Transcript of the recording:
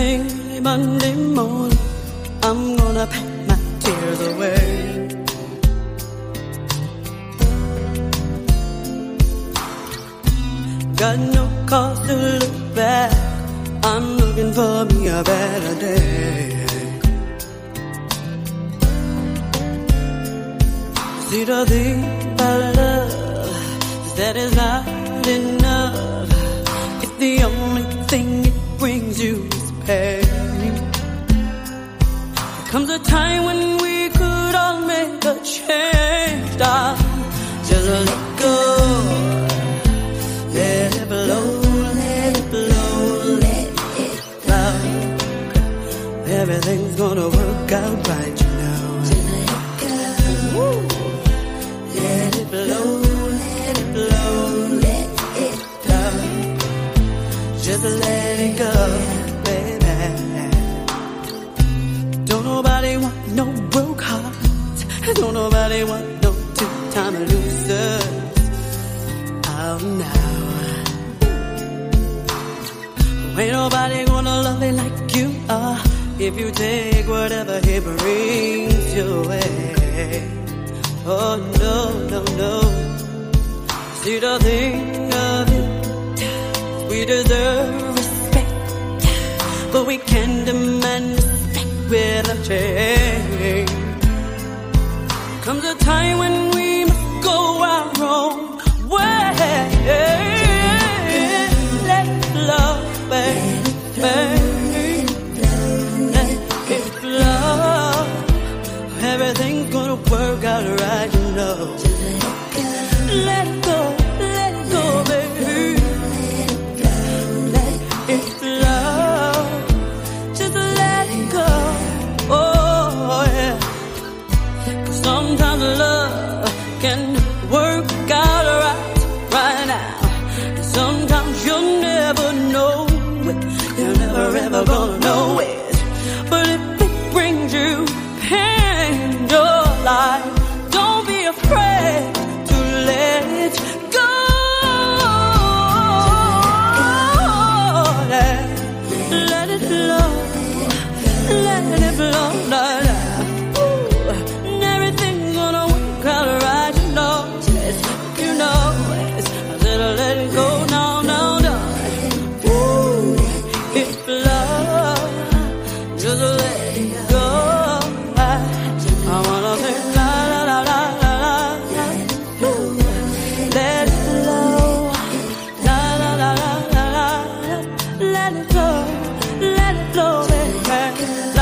Monday morning, I'm gonna pack my tears away. Got no cause to look back. I'm looking for me a better day. See the thing about love is that not enough. It's the only thing it brings you There comes a time when we could all make a change, darling. Just let go. Let it blow, let it blow, let it flow. Everything's gonna work out right, you know. Woo. Let it blow, let it blow, let it flow. Just let nobody want no two-time losers. Oh no. Ain't nobody gonna love you like you are if you take whatever he brings your way. Oh no, no, no. See the thing of it, we deserve respect, but we can demand respect with a change. Comes a time when we must go our own way. Let love, baby, let it flow. Everything's gonna work out right, you know. Let you pay. let it flow. Baby.